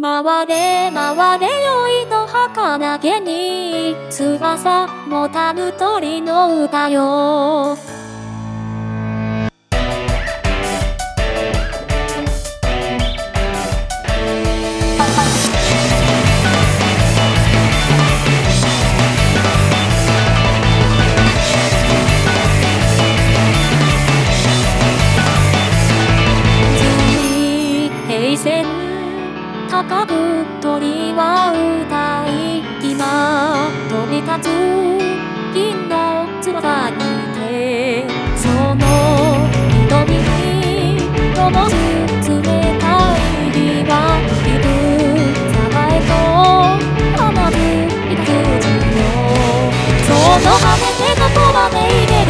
回れ回れよいの儚げに翼もたぬ鳥の歌よ。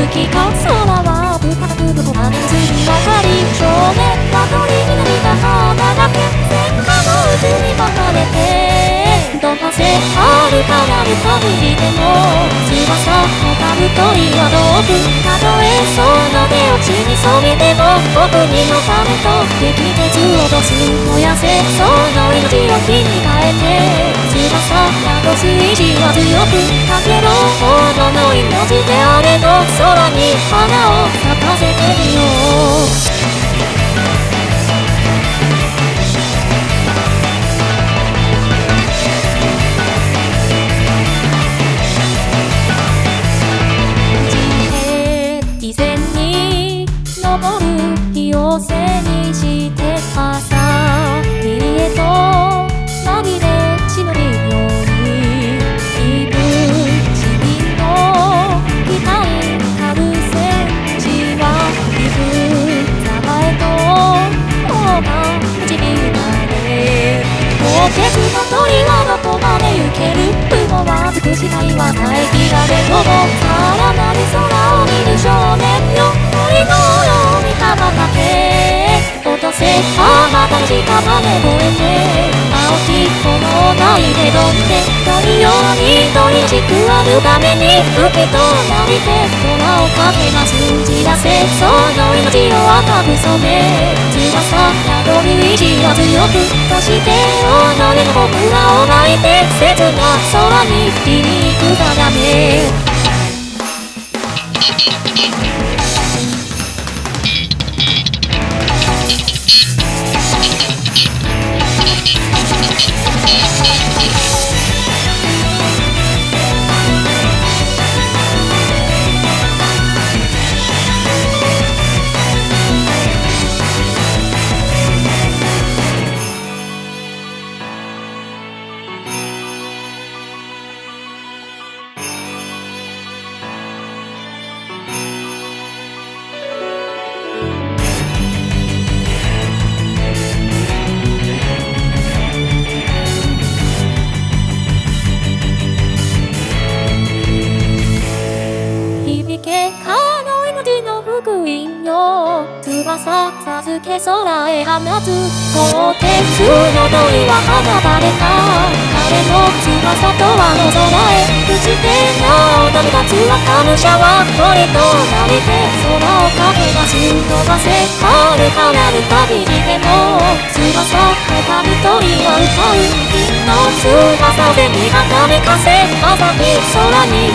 で入れる気か空は深くどこまで水にわかり少年は鳥になりた花がけ線化の渦に巻かれてどかせ遥かなる旅でも翼をたぶ鳥は遠くたとえその出落ちに染めても僕にのためと激熱を落とす燃やせその命を火に変えて翼宿す意志は強花をは尽くしたいはないきられどもさらなる空を見る少年よ鳥のように羽ばたけ落とせあまたの屍越えて青き炎がいでどんで鳥ように鳥しくあるために吹きとなりて空をかけが通じ出せその命を赤く染め意志は強くそして己の僕らを抱いて切な空に響くため響よ翼授け空へ放つ鋼鉄の鳥は放た。れた。彼の翼とあの空へ打ち手の踊り立つ若武者は鳥となりて空をかけがす飛ばせ遥かなる旅にでも翼をた。る鳥は歌う銀の翼を背にはた。めかせまさに空に